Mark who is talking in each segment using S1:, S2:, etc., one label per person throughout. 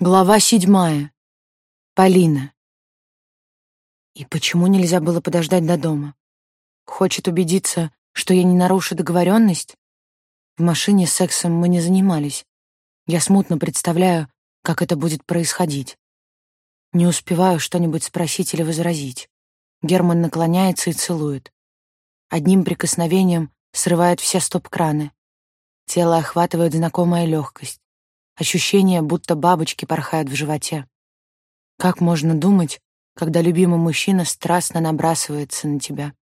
S1: Глава седьмая. Полина. И почему нельзя было подождать до дома? Хочет убедиться, что я не нарушу договоренность? В машине сексом мы не занимались. Я смутно представляю, как это будет происходить. Не успеваю что-нибудь спросить или возразить. Герман наклоняется и целует. Одним прикосновением срывает все стоп-краны. Тело охватывает знакомая легкость. Ощущение, будто бабочки порхают в животе. Как можно думать, когда любимый мужчина страстно набрасывается на тебя?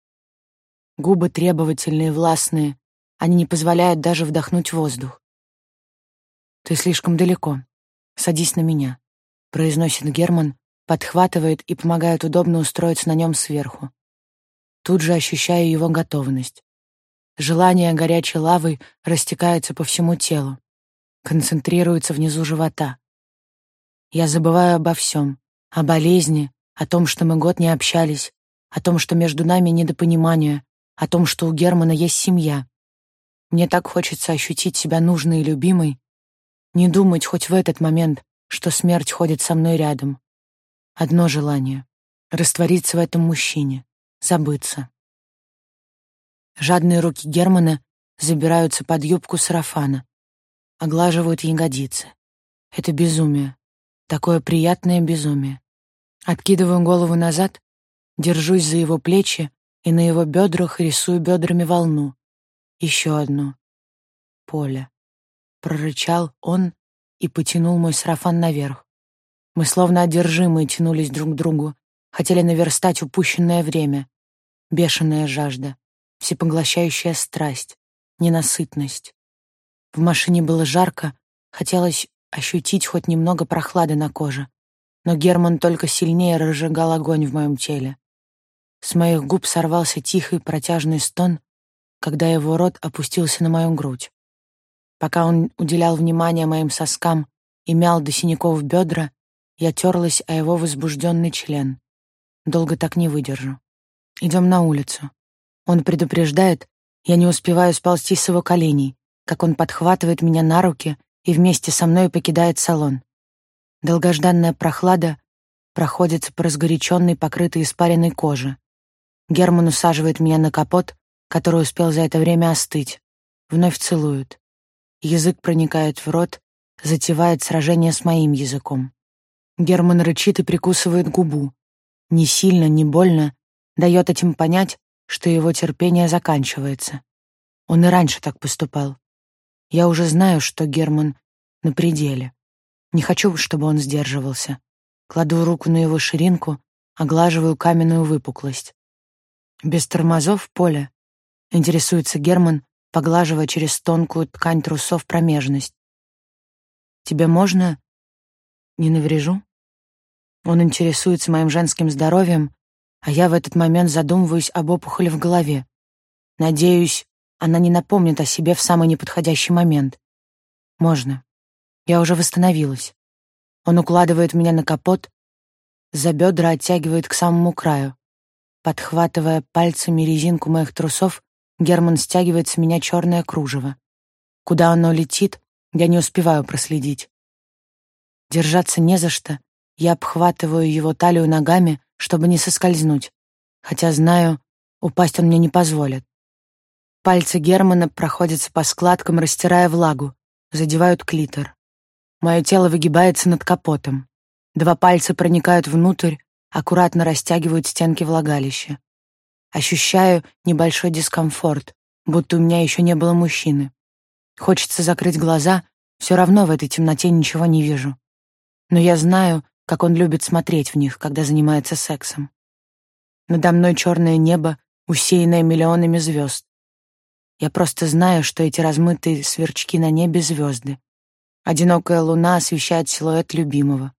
S1: Губы требовательные, властные, они не позволяют даже вдохнуть воздух. «Ты слишком далеко. Садись на меня», — произносит Герман, подхватывает и помогает удобно устроиться на нем сверху. Тут же ощущаю его готовность. Желание горячей лавы растекается по всему телу концентрируется внизу живота. Я забываю обо всем, о болезни, о том, что мы год не общались, о том, что между нами недопонимание, о том, что у Германа есть семья. Мне так хочется ощутить себя нужной и любимой, не думать хоть в этот момент, что смерть ходит со мной рядом. Одно желание — раствориться в этом мужчине, забыться. Жадные руки Германа забираются под юбку сарафана, оглаживают ягодицы. Это безумие. Такое приятное безумие. Откидываю голову назад, держусь за его плечи и на его бедрах рисую бедрами волну. Еще одну. Поле. Прорычал он и потянул мой сарафан наверх. Мы словно одержимые тянулись друг к другу, хотели наверстать упущенное время. Бешеная жажда, всепоглощающая страсть, ненасытность. В машине было жарко, хотелось ощутить хоть немного прохлады на коже. Но Герман только сильнее разжигал огонь в моем теле. С моих губ сорвался тихий протяжный стон, когда его рот опустился на мою грудь. Пока он уделял внимание моим соскам и мял до синяков бедра, я терлась о его возбужденный член. Долго так не выдержу. Идем на улицу. Он предупреждает, я не успеваю сползти с его коленей как он подхватывает меня на руки и вместе со мной покидает салон. Долгожданная прохлада проходит по разгоряченной, покрытой испаренной коже. Герман усаживает меня на капот, который успел за это время остыть. Вновь целует. Язык проникает в рот, затевает сражение с моим языком. Герман рычит и прикусывает губу. Не сильно, не больно, дает этим понять, что его терпение заканчивается. Он и раньше так поступал. Я уже знаю, что Герман на пределе. Не хочу, чтобы он сдерживался. Кладу руку на его ширинку, оглаживаю каменную выпуклость. Без тормозов поле. Интересуется Герман, поглаживая через тонкую ткань трусов промежность. Тебе можно? Не наврежу? Он интересуется моим женским здоровьем, а я в этот момент задумываюсь об опухоли в голове. Надеюсь, она не напомнит о себе в самый неподходящий момент. Можно. Я уже восстановилась. Он укладывает меня на капот, за бедра оттягивает к самому краю. Подхватывая пальцами резинку моих трусов, Герман стягивает с меня черное кружево. Куда оно летит, я не успеваю проследить. Держаться не за что, я обхватываю его талию ногами, чтобы не соскользнуть, хотя знаю, упасть он мне не позволит. Пальцы Германа проходятся по складкам, растирая влагу, задевают клитор. Мое тело выгибается над капотом. Два пальца проникают внутрь, аккуратно растягивают стенки влагалища. Ощущаю небольшой дискомфорт, будто у меня еще не было мужчины. Хочется закрыть глаза, все равно в этой темноте ничего не вижу. Но я знаю, как он любит смотреть в них, когда занимается сексом. Надо мной черное небо, усеянное миллионами звезд. Я просто знаю, что эти размытые сверчки на небе — звезды. Одинокая луна освещает силуэт любимого.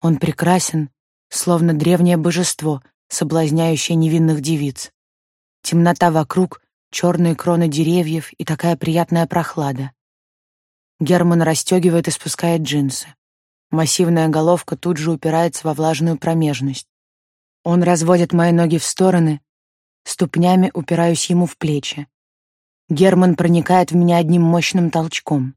S1: Он прекрасен, словно древнее божество, соблазняющее невинных девиц. Темнота вокруг, черные кроны деревьев и такая приятная прохлада. Герман расстегивает и спускает джинсы. Массивная головка тут же упирается во влажную промежность. Он разводит мои ноги в стороны, ступнями упираюсь ему в плечи. Герман проникает в меня одним мощным толчком.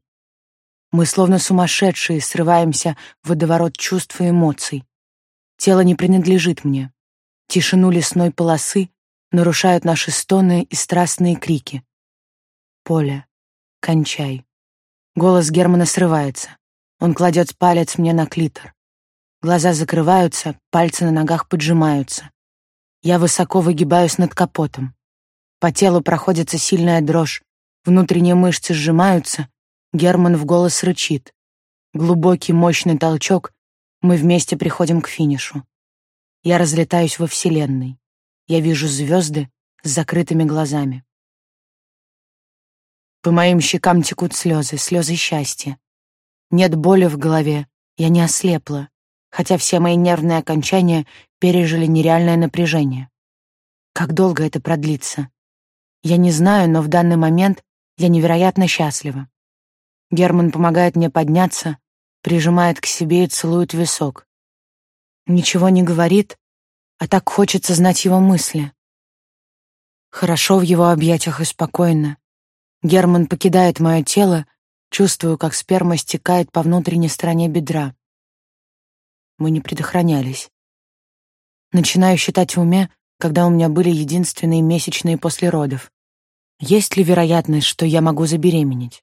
S1: Мы, словно сумасшедшие, срываемся в водоворот чувств и эмоций. Тело не принадлежит мне. Тишину лесной полосы нарушают наши стоны и страстные крики. «Поля, кончай». Голос Германа срывается. Он кладет палец мне на клитор. Глаза закрываются, пальцы на ногах поджимаются. Я высоко выгибаюсь над капотом. По телу проходится сильная дрожь, внутренние мышцы сжимаются, Герман в голос рычит. Глубокий, мощный толчок, мы вместе приходим к финишу. Я разлетаюсь во Вселенной. Я вижу звезды с закрытыми глазами. По моим щекам текут слезы, слезы счастья. Нет боли в голове, я не ослепла, хотя все мои нервные окончания пережили нереальное напряжение. Как долго это продлится? Я не знаю, но в данный момент я невероятно счастлива. Герман помогает мне подняться, прижимает к себе и целует висок. Ничего не говорит, а так хочется знать его мысли. Хорошо в его объятиях и спокойно. Герман покидает мое тело, чувствую, как сперма стекает по внутренней стороне бедра. Мы не предохранялись. Начинаю считать в уме, когда у меня были единственные месячные после родов. Есть ли вероятность, что я могу забеременеть?